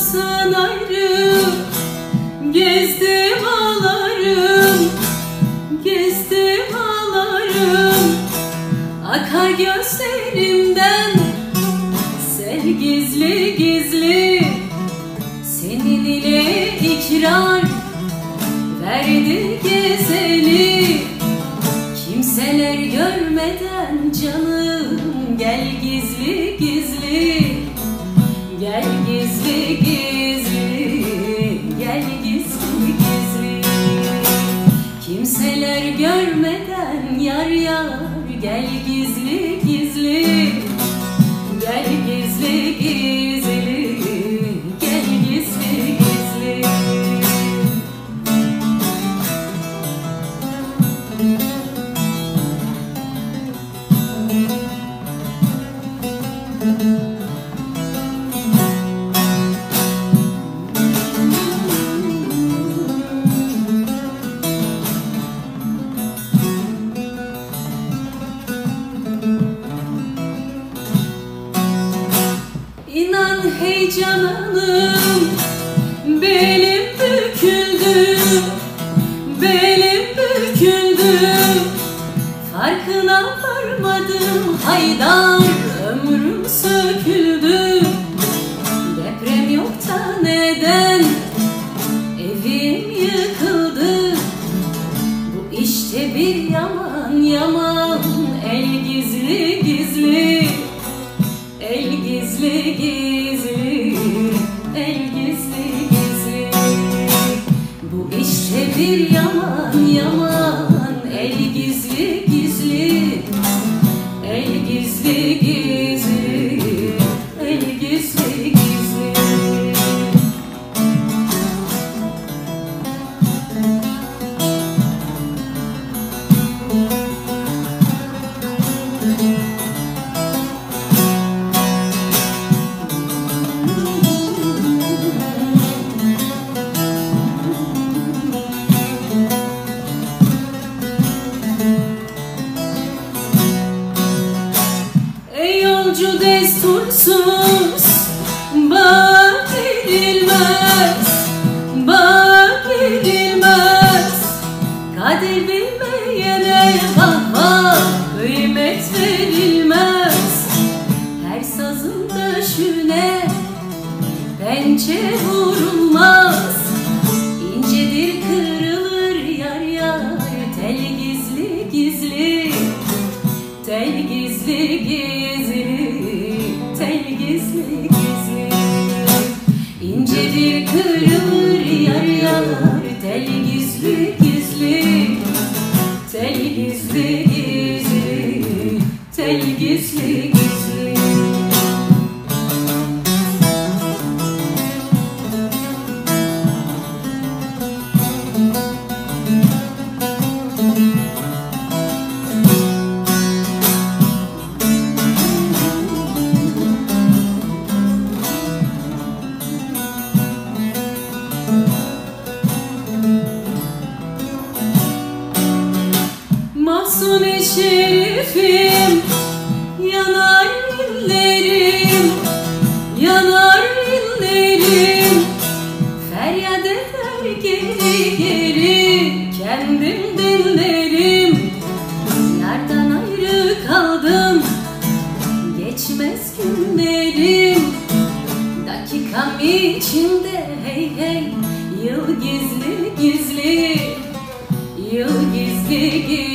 olmasın ayrı Gezdim ağlarım Gezdim ağlarım. Akar gözlerimden Sel gizli gizli Senin ile ikrar Verdi gezeli. Kimseler İnan heyecanım Belim büküldü Belim büküldü. Farkına varmadım Haydar ömrüm söküldü gizli destursuz Bak gidilmez Bak gidilmez Kadir bilmeyene vah vah Kıymet verilmez. Her sazın döşüne Pençe vurulmaz. İncedir kırılır yar yar Tel gizli gizli Tel gizli gizli, gizli gizli. İncedir kırılır şerifim Yanar illerim Yanar illerim Feryat eder geri geri Kendim dinlerim Yardan ayrı kaldım Geçmez günlerim. Dakikam içinde hey hey Yıl gizli gizli Yıl gizli gizli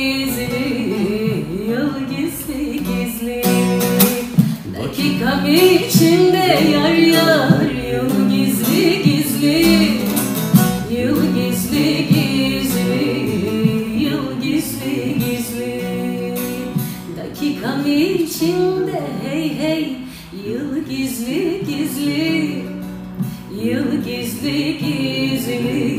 Dakikam içinde yar yar Yıl gizli gizli. Yıl gizli gizli Yıl gizli gizli. Dakikam içinde hey hey Yıl gizli gizli. Yıl gizli gizli